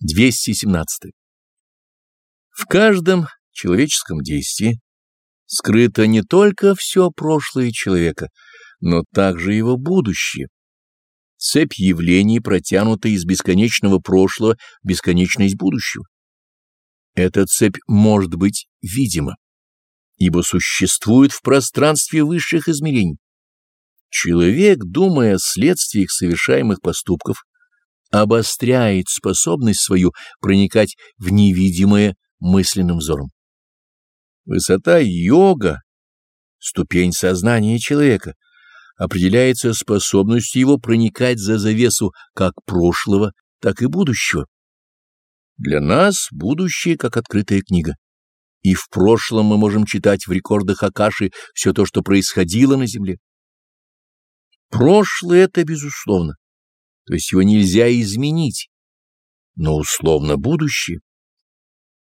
217. В каждом человеческом действии скрыто не только все прошлое человека, но также его будущее. Цепь явлений протянута из бесконечного прошлого в бесконечность будущего. Эта цепь может быть видима, ибо существует в пространстве высших измерений. Человек, думая о следствиях совершаемых поступков, обостряет способность свою проникать в невидимое мысленным взором. Высота йога, ступень сознания человека, определяется способностью его проникать за завесу как прошлого, так и будущего. Для нас будущее как открытая книга. И в прошлом мы можем читать в рекордах Акаши все то, что происходило на земле. Прошлое — это безусловно то есть его нельзя изменить, но условно будущее.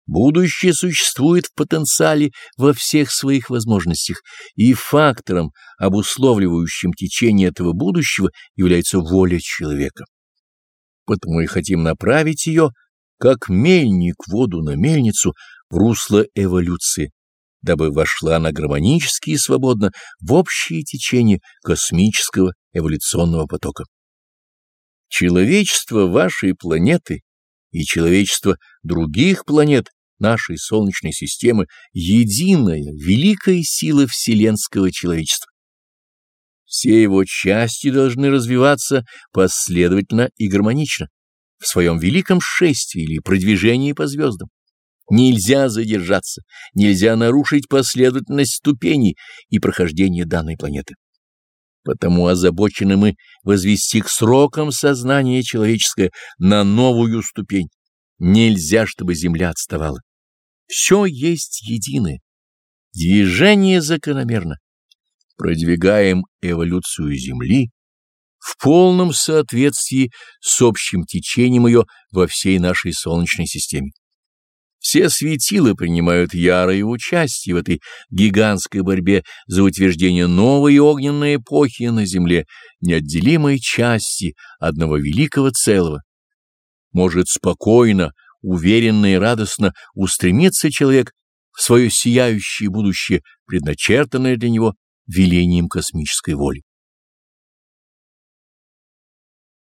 Будущее существует в потенциале во всех своих возможностях, и фактором, обусловливающим течение этого будущего, является воля человека. Потому и хотим направить ее, как мельник воду на мельницу, в русло эволюции, дабы вошла она гармонически и свободно в общее течение космического эволюционного потока. Человечество вашей планеты и человечество других планет нашей Солнечной системы — единая, великая сила вселенского человечества. Все его части должны развиваться последовательно и гармонично в своем великом шествии или продвижении по звездам. Нельзя задержаться, нельзя нарушить последовательность ступеней и прохождения данной планеты. Потому озабочены мы возвести к срокам сознание человеческое на новую ступень. Нельзя, чтобы земля отставала. Все есть единое. Движение закономерно. Продвигаем эволюцию Земли в полном соответствии с общим течением ее во всей нашей Солнечной системе. Все светила принимают ярое участие в этой гигантской борьбе за утверждение новой огненной эпохи на Земле, неотделимой части одного великого целого. Может спокойно, уверенно и радостно устремиться человек в свое сияющее будущее, предначертанное для него велением космической воли.